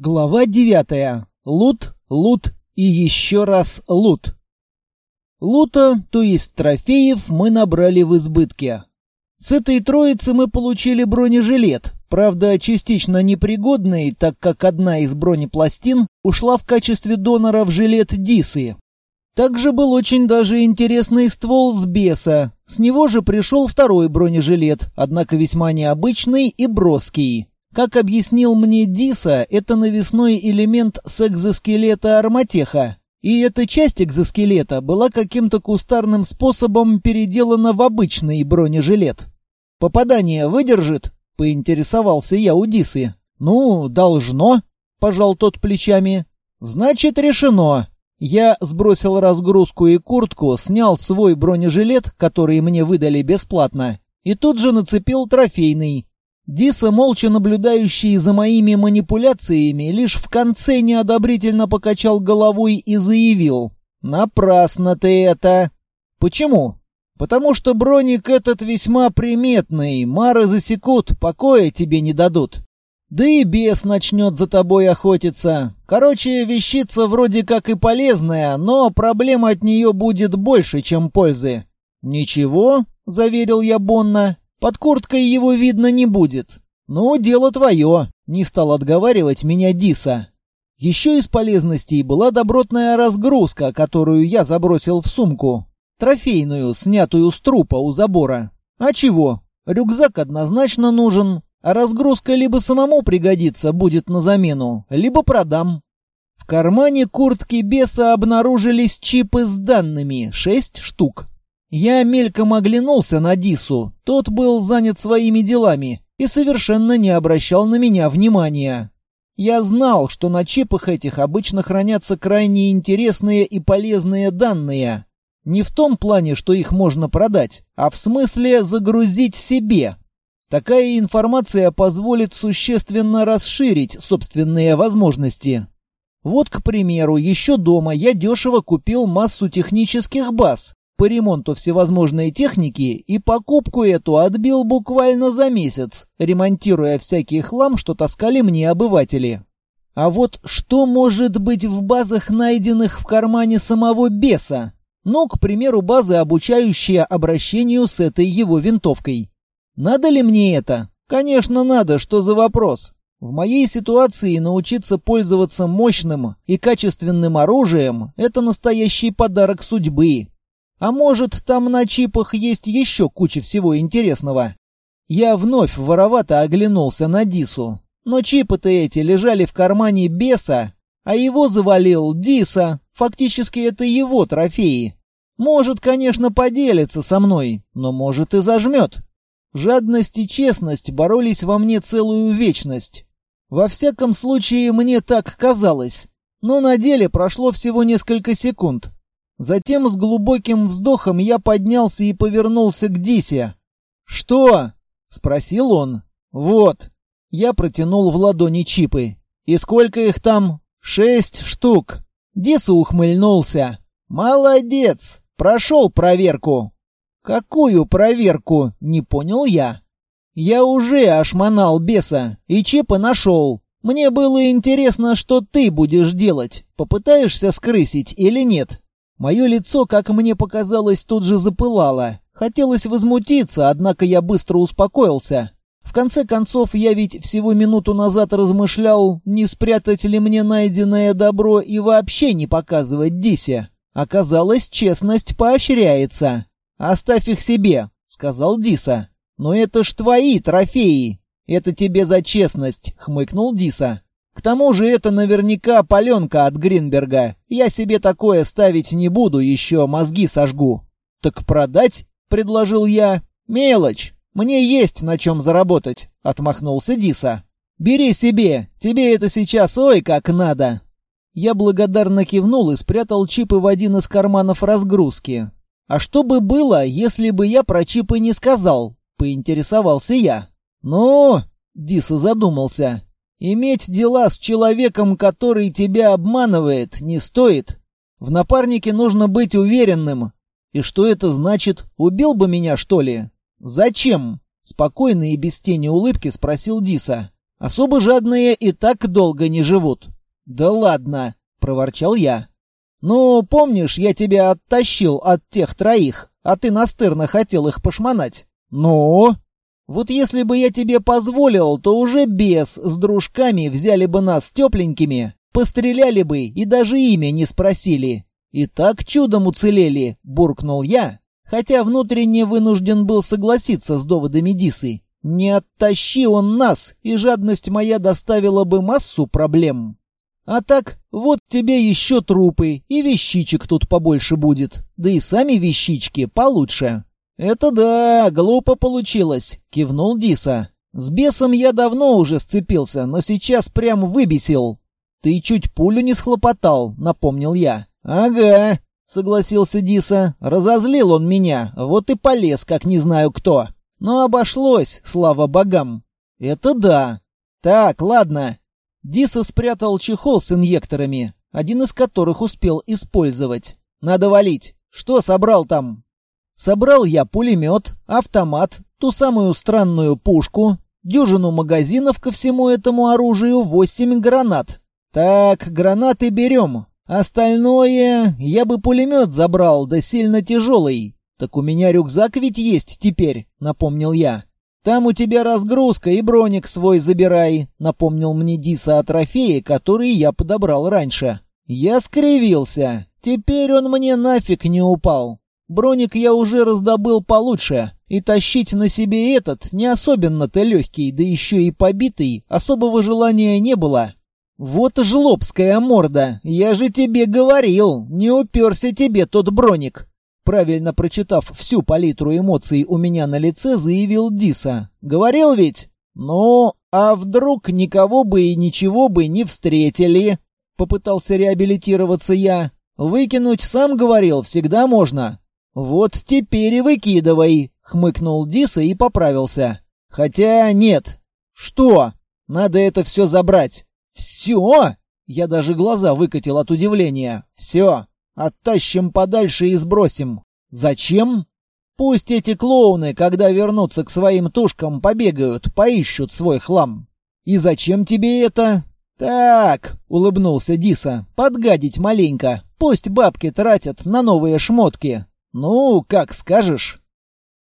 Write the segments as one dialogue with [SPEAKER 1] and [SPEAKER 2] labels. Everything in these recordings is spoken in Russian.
[SPEAKER 1] Глава девятая. Лут, лут и еще раз лут. Лута, то есть трофеев, мы набрали в избытке. С этой троицы мы получили бронежилет, правда, частично непригодный, так как одна из бронепластин ушла в качестве донора в жилет Дисы. Также был очень даже интересный ствол с беса. С него же пришел второй бронежилет, однако весьма необычный и броский. Как объяснил мне Диса, это навесной элемент с экзоскелета Арматеха. И эта часть экзоскелета была каким-то кустарным способом переделана в обычный бронежилет. «Попадание выдержит?» — поинтересовался я у Дисы. «Ну, должно», — пожал тот плечами. «Значит, решено». Я сбросил разгрузку и куртку, снял свой бронежилет, который мне выдали бесплатно, и тут же нацепил трофейный. Диса, молча наблюдающий за моими манипуляциями, лишь в конце неодобрительно покачал головой и заявил. «Напрасно ты это!» «Почему?» «Потому что броник этот весьма приметный, мары засекут, покоя тебе не дадут. Да и бес начнет за тобой охотиться. Короче, вещица вроде как и полезная, но проблема от нее будет больше, чем пользы». «Ничего», — заверил я Бонна, под курткой его видно не будет. Ну, дело твое, не стал отговаривать меня Диса. Еще из полезностей была добротная разгрузка, которую я забросил в сумку. Трофейную, снятую с трупа у забора. А чего? Рюкзак однозначно нужен, а разгрузка либо самому пригодится, будет на замену, либо продам. В кармане куртки беса обнаружились чипы с данными, шесть штук. Я мельком оглянулся на Дису. Тот был занят своими делами и совершенно не обращал на меня внимания. Я знал, что на чипах этих обычно хранятся крайне интересные и полезные данные. Не в том плане, что их можно продать, а в смысле загрузить себе. Такая информация позволит существенно расширить собственные возможности. Вот, к примеру, еще дома я дешево купил массу технических баз, по ремонту всевозможной техники и покупку эту отбил буквально за месяц, ремонтируя всякий хлам, что таскали мне обыватели. А вот что может быть в базах, найденных в кармане самого беса? Ну, к примеру, базы, обучающие обращению с этой его винтовкой. Надо ли мне это? Конечно, надо, что за вопрос? В моей ситуации научиться пользоваться мощным и качественным оружием – это настоящий подарок судьбы. А может, там на чипах есть еще куча всего интересного? Я вновь воровато оглянулся на Дису. Но чипы-то эти лежали в кармане беса, а его завалил Диса. Фактически это его трофеи. Может, конечно, поделится со мной, но может и зажмет. Жадность и честность боролись во мне целую вечность. Во всяком случае, мне так казалось. Но на деле прошло всего несколько секунд. Затем с глубоким вздохом я поднялся и повернулся к Дисе. «Что?» — спросил он. «Вот». Я протянул в ладони чипы. «И сколько их там?» «Шесть штук». Диса ухмыльнулся. «Молодец! Прошел проверку». «Какую проверку?» — не понял я. «Я уже ошмонал беса и чипы нашел. Мне было интересно, что ты будешь делать. Попытаешься скрысить или нет?» Мое лицо, как мне показалось, тут же запылало. Хотелось возмутиться, однако я быстро успокоился. В конце концов, я ведь всего минуту назад размышлял, не спрятать ли мне найденное добро и вообще не показывать Дисе. Оказалось, честность поощряется. «Оставь их себе», — сказал Диса. «Но это ж твои трофеи». «Это тебе за честность», — хмыкнул Диса. К тому же это наверняка паленка от Гринберга. Я себе такое ставить не буду, еще мозги сожгу. Так продать? предложил я. Мелочь. Мне есть на чем заработать, отмахнулся Диса. Бери себе, тебе это сейчас ой как надо. Я благодарно кивнул и спрятал чипы в один из карманов разгрузки. А что бы было, если бы я про чипы не сказал? Поинтересовался я. Ну, Диса задумался. Иметь дела с человеком, который тебя обманывает, не стоит. В напарнике нужно быть уверенным. И что это значит? Убил бы меня, что ли? Зачем? Спокойно и без тени улыбки спросил Диса. Особо жадные и так долго не живут. Да ладно, проворчал я. Ну, помнишь, я тебя оттащил от тех троих, а ты настырно хотел их пошмонать? Ну? Вот если бы я тебе позволил, то уже без с дружками взяли бы нас тепленькими, постреляли бы и даже имя не спросили. И так чудом уцелели, буркнул я, хотя внутренне вынужден был согласиться с доводами Дисы. Не оттащи он нас, и жадность моя доставила бы массу проблем. А так, вот тебе еще трупы, и вещичек тут побольше будет, да и сами вещички получше. Это да, глупо получилось, кивнул Диса. С бесом я давно уже сцепился, но сейчас прям выбесил. Ты чуть пулю не схлопотал, напомнил я. Ага, согласился Диса. Разозлил он меня, вот и полез, как не знаю кто. Но обошлось, слава богам. Это да. Так, ладно. Диса спрятал чехол с инъекторами, один из которых успел использовать. Надо валить. Что собрал там? Собрал я пулемет, автомат, ту самую странную пушку, дюжину магазинов ко всему этому оружию, восемь гранат. Так, гранаты берем. Остальное я бы пулемет забрал, да сильно тяжелый. «Так у меня рюкзак ведь есть теперь», — напомнил я. «Там у тебя разгрузка и броник свой забирай», — напомнил мне Диса о трофее, который я подобрал раньше. Я скривился. Теперь он мне нафиг не упал. Броник я уже раздобыл получше, и тащить на себе этот не особенно-то легкий, да еще и побитый, особого желания не было. Вот жлобская морда, я же тебе говорил, не уперся тебе тот броник правильно прочитав всю палитру эмоций у меня на лице, заявил Диса. «Говорил ведь? Ну, а вдруг никого бы и ничего бы не встретили?» Попытался реабилитироваться я. «Выкинуть, сам говорил, всегда можно». «Вот теперь и выкидывай», — хмыкнул Диса и поправился. «Хотя нет». «Что? Надо это все забрать». «Все?» Я даже глаза выкатил от удивления. «Все. Оттащим подальше и сбросим. Зачем? Пусть эти клоуны, когда вернутся к своим тушкам, побегают, поищут свой хлам. И зачем тебе это? Так, улыбнулся Диса, подгадить маленько. Пусть бабки тратят на новые шмотки. Ну, как скажешь.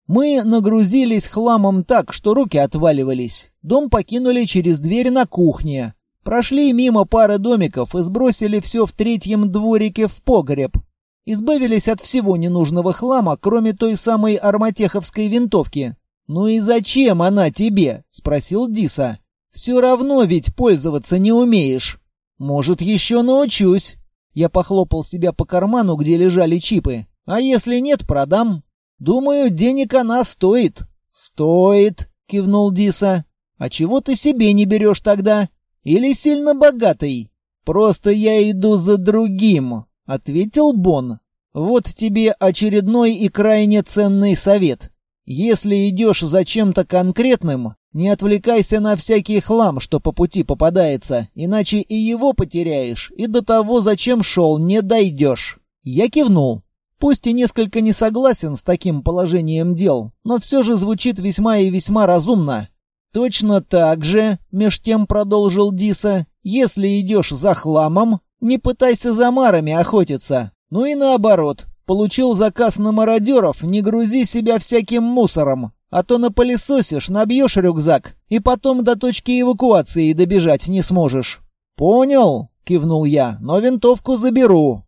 [SPEAKER 1] Мы нагрузились хламом так, что руки отваливались. Дом покинули через дверь на кухне. Прошли мимо пары домиков и сбросили все в третьем дворике в погреб. Избавились от всего ненужного хлама, кроме той самой арматеховской винтовки. «Ну и зачем она тебе?» — спросил Диса. «Все равно ведь пользоваться не умеешь». «Может, еще научусь». Я похлопал себя по карману, где лежали чипы. «А если нет, продам». «Думаю, денег она стоит». «Стоит», — кивнул Диса. «А чего ты себе не берешь тогда?» Или сильно богатый? Просто я иду за другим, ответил Бон. Вот тебе очередной и крайне ценный совет. Если идешь за чем-то конкретным, не отвлекайся на всякий хлам, что по пути попадается, иначе и его потеряешь, и до того, зачем шел, не дойдешь. Я кивнул. Пусть и несколько не согласен с таким положением дел, но все же звучит весьма и весьма разумно. «Точно так же», — меж тем продолжил Диса, — «если идешь за хламом, не пытайся за марами охотиться. Ну и наоборот, получил заказ на мародеров, не грузи себя всяким мусором, а то напылесосишь, набьешь рюкзак, и потом до точки эвакуации добежать не сможешь». «Понял», — кивнул я, — «но винтовку заберу».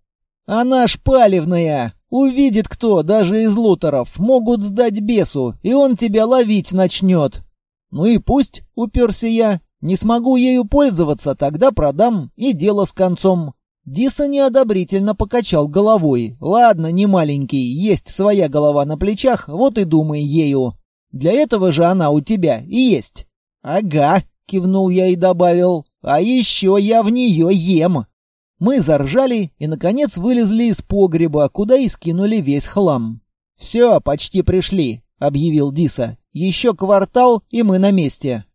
[SPEAKER 1] «Она шпалевная. Увидит кто, даже из лутеров, могут сдать бесу, и он тебя ловить начнет. «Ну и пусть», — уперся я. «Не смогу ею пользоваться, тогда продам, и дело с концом». Диса неодобрительно покачал головой. «Ладно, не маленький, есть своя голова на плечах, вот и думай ею. Для этого же она у тебя и есть». «Ага», — кивнул я и добавил. «А еще я в нее ем». Мы заржали и, наконец, вылезли из погреба, куда и скинули весь хлам. «Все, почти пришли», — объявил Диса. Еще квартал, и мы на месте.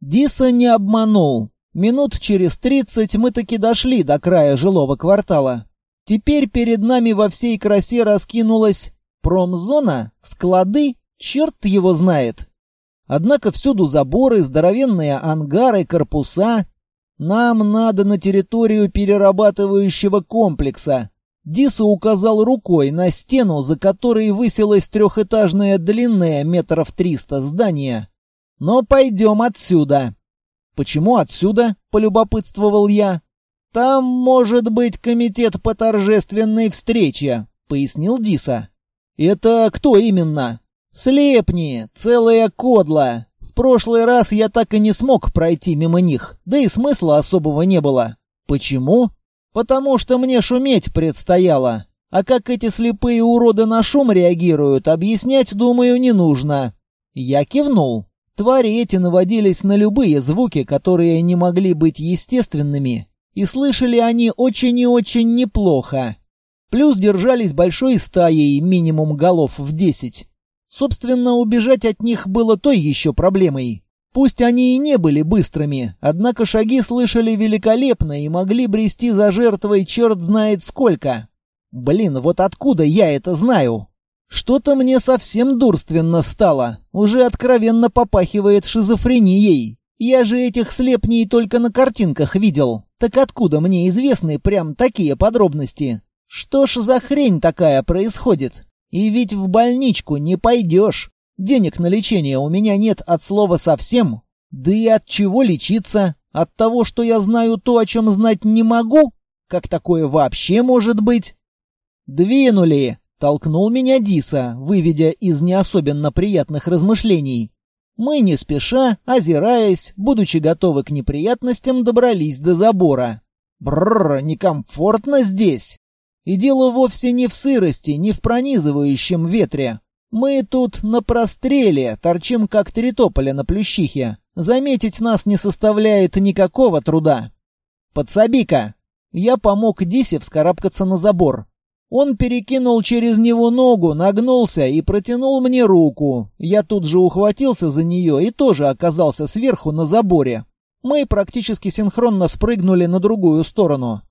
[SPEAKER 1] Диса не обманул. Минут через тридцать мы таки дошли до края жилого квартала. Теперь перед нами во всей красе раскинулась промзона, склады, черт его знает. Однако всюду заборы, здоровенные ангары, корпуса. Нам надо на территорию перерабатывающего комплекса. Диса указал рукой на стену, за которой высилось трехэтажное длинное метров триста здание. Но пойдем отсюда. Почему отсюда? Полюбопытствовал я. Там может быть комитет по торжественной встрече, пояснил Диса. Это кто именно? Слепни, целая кодла. Прошлый раз я так и не смог пройти мимо них, да и смысла особого не было. Почему? Потому что мне шуметь предстояло. А как эти слепые уроды на шум реагируют, объяснять, думаю, не нужно. Я кивнул. Твари эти наводились на любые звуки, которые не могли быть естественными, и слышали они очень и очень неплохо. Плюс держались большой стаей, минимум голов в десять. Собственно, убежать от них было той еще проблемой. Пусть они и не были быстрыми, однако шаги слышали великолепно и могли брести за жертвой черт знает сколько. Блин, вот откуда я это знаю? Что-то мне совсем дурственно стало, уже откровенно попахивает шизофренией. Я же этих слепней только на картинках видел. Так откуда мне известны прям такие подробности? Что ж за хрень такая происходит? И ведь в больничку не пойдешь. Денег на лечение у меня нет от слова совсем. Да и от чего лечиться? От того, что я знаю то, о чем знать не могу? Как такое вообще может быть? Двинули! Толкнул меня Диса, выведя из не особенно приятных размышлений. Мы не спеша, озираясь, будучи готовы к неприятностям, добрались до забора. Бррр, некомфортно здесь. И дело вовсе не в сырости, не в пронизывающем ветре. Мы тут на простреле, торчим как три тополя на плющихе. Заметить нас не составляет никакого труда. Подсоби-ка. Я помог Дисе вскарабкаться на забор. Он перекинул через него ногу, нагнулся и протянул мне руку. Я тут же ухватился за нее и тоже оказался сверху на заборе. Мы практически синхронно спрыгнули на другую сторону.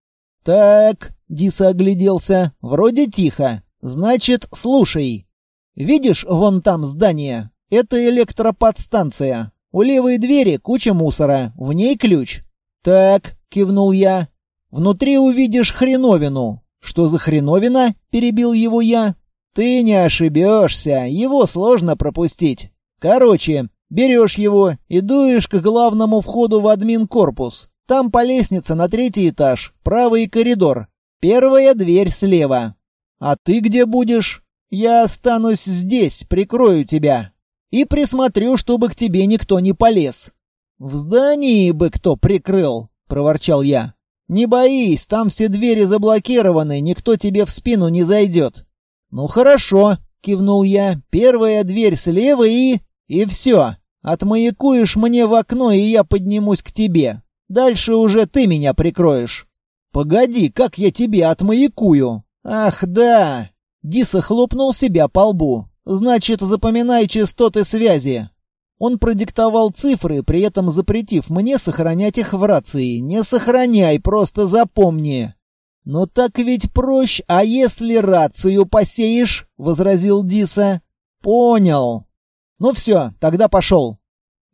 [SPEAKER 1] «Так», — Диса огляделся, — «вроде тихо. Значит, слушай. Видишь вон там здание? Это электроподстанция. У левой двери куча мусора, в ней ключ». «Так», — кивнул я, — «внутри увидишь хреновину. «Что за хреновина?» — перебил его я. «Ты не ошибешься, его сложно пропустить. Короче, берешь его и дуешь к главному входу в админ-корпус. Там по лестнице на третий этаж, правый коридор. Первая дверь слева. А ты где будешь? Я останусь здесь, прикрою тебя. И присмотрю, чтобы к тебе никто не полез». «В здании бы кто прикрыл», — проворчал я. «Не боись, там все двери заблокированы, никто тебе в спину не зайдет». «Ну хорошо», — кивнул я. «Первая дверь слева и... и все. Отмаякуешь мне в окно, и я поднимусь к тебе. Дальше уже ты меня прикроешь». «Погоди, как я тебе отмаякую?» «Ах, да!» Диса хлопнул себя по лбу. «Значит, запоминай частоты связи. Он продиктовал цифры, при этом запретив мне сохранять их в рации. «Не сохраняй, просто запомни». «Но так ведь проще, а если рацию посеешь?» — возразил Диса. «Понял». «Ну все, тогда пошел».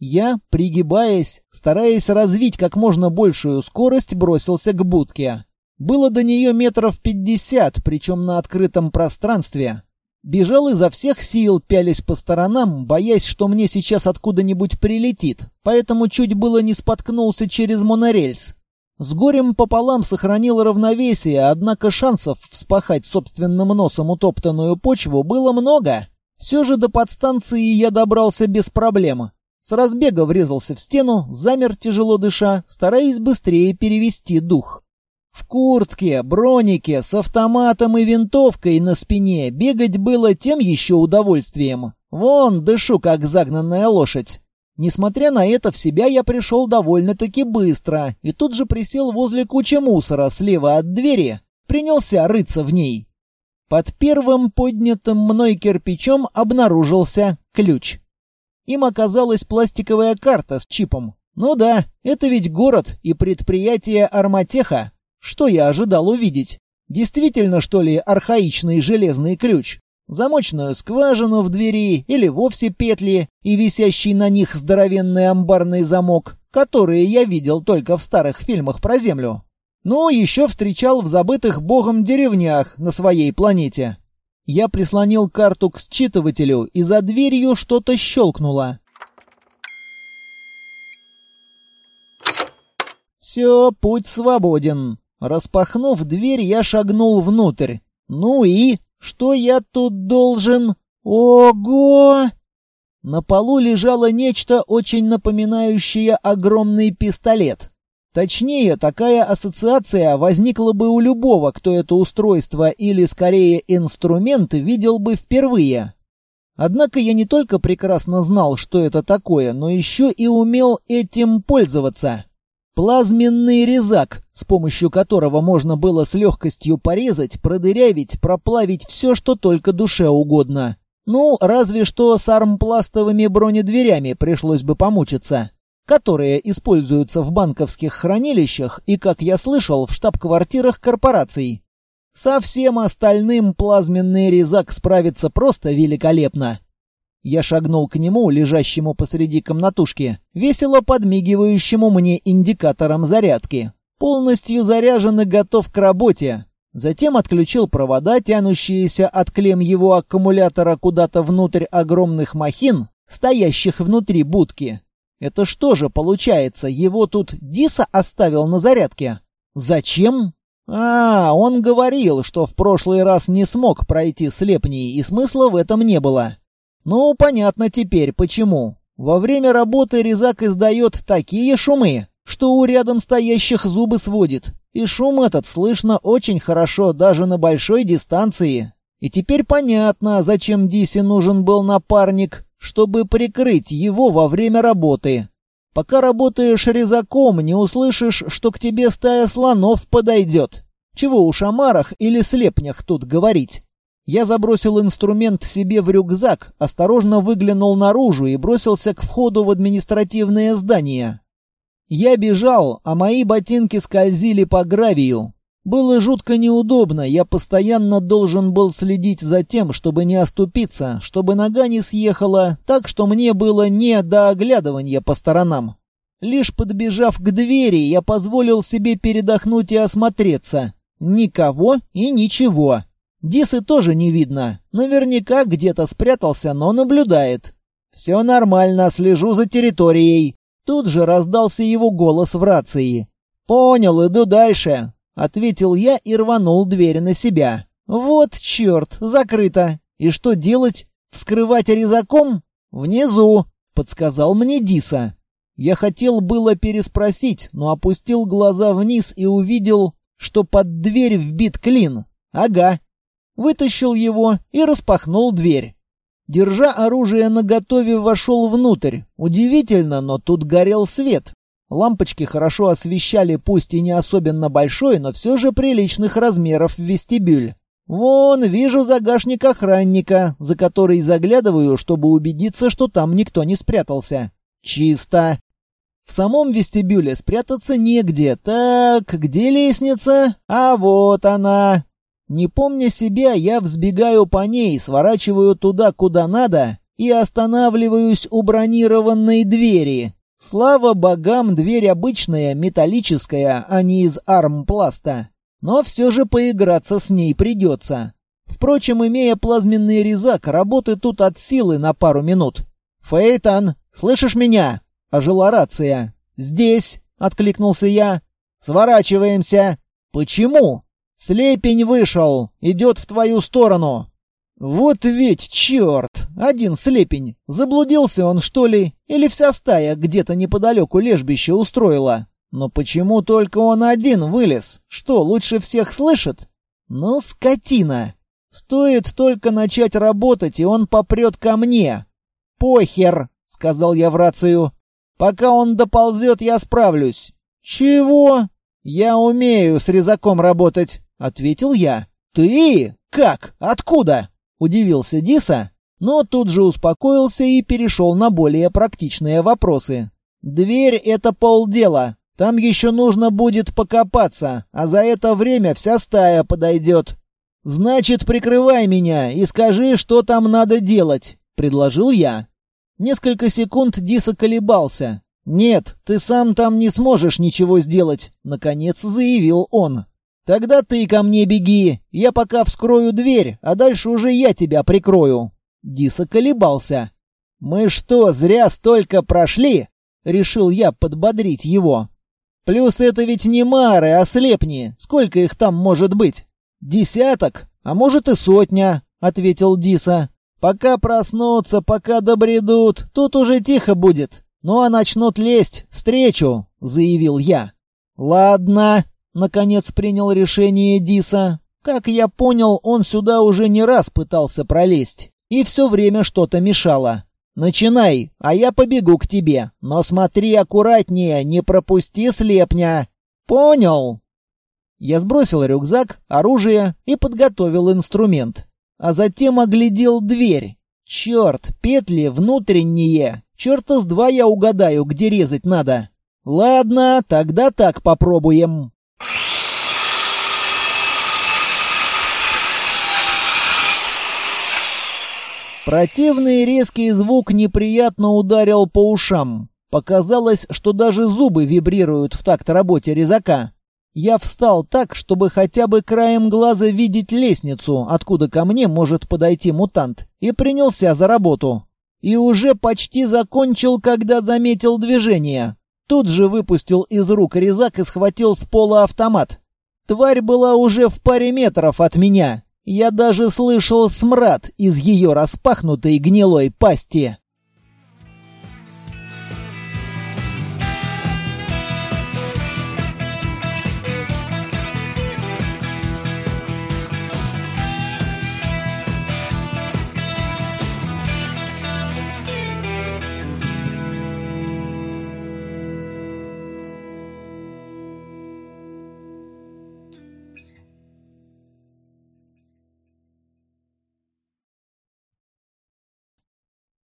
[SPEAKER 1] Я, пригибаясь, стараясь развить как можно большую скорость, бросился к будке. Было до нее метров пятьдесят, причем на открытом пространстве. Бежал изо всех сил, пялись по сторонам, боясь, что мне сейчас откуда-нибудь прилетит, поэтому чуть было не споткнулся через монорельс. С горем пополам сохранил равновесие, однако шансов вспахать собственным носом утоптанную почву было много. Все же до подстанции я добрался без проблем. С разбега врезался в стену, замер тяжело дыша, стараясь быстрее перевести дух. В куртке, бронике, с автоматом и винтовкой на спине бегать было тем еще удовольствием. Вон, дышу, как загнанная лошадь. Несмотря на это, в себя я пришел довольно-таки быстро и тут же присел возле кучи мусора слева от двери, принялся рыться в ней. Под первым поднятым мной кирпичом обнаружился ключ. Им оказалась пластиковая карта с чипом. Ну да, это ведь город и предприятие Арматеха. Что я ожидал увидеть? Действительно, что ли, архаичный железный ключ? замочную скважину в двери или вовсе петли и висящий на них здоровенный амбарный замок, которые я видел только в старых фильмах про Землю. Ну, еще встречал в забытых богом деревнях на своей планете. Я прислонил карту к считывателю, и за дверью что-то щелкнуло. Все, путь свободен. Распахнув дверь, я шагнул внутрь. Ну и что я тут должен? Ого! На полу лежало нечто очень напоминающее огромный пистолет. Точнее, такая ассоциация возникла бы у любого, кто это устройство или, скорее, инструмент видел бы впервые. Однако я не только прекрасно знал, что это такое, но еще и умел этим пользоваться. Плазменный резак, с помощью которого можно было с легкостью порезать, продырявить, проплавить все, что только душе угодно. Ну, разве что с армпластовыми бронедверями пришлось бы помучиться которые используются в банковских хранилищах и, как я слышал, в штаб-квартирах корпораций. Со всем остальным плазменный резак справится просто великолепно. Я шагнул к нему, лежащему посреди комнатушки, весело подмигивающему мне индикатором зарядки. Полностью заряжен и готов к работе. Затем отключил провода, тянущиеся от клем его аккумулятора куда-то внутрь огромных махин, стоящих внутри будки, это что же получается, его тут Диса оставил на зарядке? Зачем? А, он говорил, что в прошлый раз не смог пройти слепней, и смысла в этом не было. Ну, понятно теперь, почему. Во время работы резак издает такие шумы, что у рядом стоящих зубы сводит. И шум этот слышно очень хорошо даже на большой дистанции. И теперь понятно, зачем Дисе нужен был напарник чтобы прикрыть его во время работы. Пока работаешь резаком, не услышишь, что к тебе стая слонов подойдет. Чего уж о марах или слепнях тут говорить. Я забросил инструмент себе в рюкзак, осторожно выглянул наружу и бросился к входу в административное здание. Я бежал, а мои ботинки скользили по гравию. Было жутко неудобно, я постоянно должен был следить за тем, чтобы не оступиться, чтобы нога не съехала, так что мне было не до оглядывания по сторонам. Лишь подбежав к двери, я позволил себе передохнуть и осмотреться. Никого и ничего. Дисы тоже не видно. Наверняка где-то спрятался, но наблюдает. «Все нормально, слежу за территорией». Тут же раздался его голос в рации. «Понял, иду дальше. — ответил я и рванул дверь на себя. «Вот черт, закрыто. И что делать? Вскрывать резаком? Внизу», — подсказал мне Диса. Я хотел было переспросить, но опустил глаза вниз и увидел, что под дверь вбит клин. Ага. Вытащил его и распахнул дверь. Держа оружие наготове, вошел внутрь. Удивительно, но тут горел свет. Лампочки хорошо освещали пусть и не особенно большой, но все же приличных размеров вестибюль. Вон, вижу загашник охранника, за который заглядываю, чтобы убедиться, что там никто не спрятался. Чисто. В самом вестибюле спрятаться негде. Так, где лестница? А вот она. Не помня себя, я взбегаю по ней, сворачиваю туда, куда надо, и останавливаюсь у бронированной двери. Слава богам, дверь обычная, металлическая, а не из армпласта. Но все же поиграться с ней придется. Впрочем, имея плазменный резак, работы тут от силы на пару минут. «Фейтан, слышишь меня?» — ожила рация. «Здесь!» — откликнулся я. «Сворачиваемся!» «Почему?» «Слепень вышел! Идет в твою сторону!» «Вот ведь черт! Один слепень! Заблудился он, что ли? Или вся стая где-то неподалеку лежбище устроила? Но почему только он один вылез? Что, лучше всех слышит? Ну, скотина! Стоит только начать работать, и он попрет ко мне!» «Похер!» — сказал я в рацию. «Пока он доползет, я справлюсь». «Чего?» «Я умею с резаком работать», — ответил я. «Ты? Как? Откуда?» — удивился Диса, но тут же успокоился и перешел на более практичные вопросы. «Дверь — это полдела. Там еще нужно будет покопаться, а за это время вся стая подойдет». «Значит, прикрывай меня и скажи, что там надо делать», — предложил я. Несколько секунд Диса колебался. «Нет, ты сам там не сможешь ничего сделать», — наконец заявил он. «Тогда ты ко мне беги, я пока вскрою дверь, а дальше уже я тебя прикрою». Диса колебался. «Мы что, зря столько прошли?» — решил я подбодрить его. «Плюс это ведь не мары, а слепни. Сколько их там может быть?» «Десяток, а может и сотня», — ответил Диса. «Пока проснутся, пока добредут, тут уже тихо будет. Ну а начнут лезть, встречу», — заявил я. «Ладно», — наконец принял решение Диса. «Как я понял, он сюда уже не раз пытался пролезть, и все время что-то мешало. Начинай, а я побегу к тебе, но смотри аккуратнее, не пропусти слепня». «Понял», я сбросил рюкзак, оружие и подготовил инструмент. А затем оглядел дверь. Черт, петли внутренние. Черта с два я угадаю, где резать надо. Ладно, тогда так попробуем. Противный резкий звук неприятно ударил по ушам. Показалось, что даже зубы вибрируют в такт работе резака. Я встал так, чтобы хотя бы краем глаза видеть лестницу, откуда ко мне может подойти мутант, и принялся за работу. И уже почти закончил, когда заметил движение. Тут же выпустил из рук резак и схватил с пола автомат. Тварь была уже в паре метров от меня. Я даже слышал смрад из ее распахнутой гнилой пасти.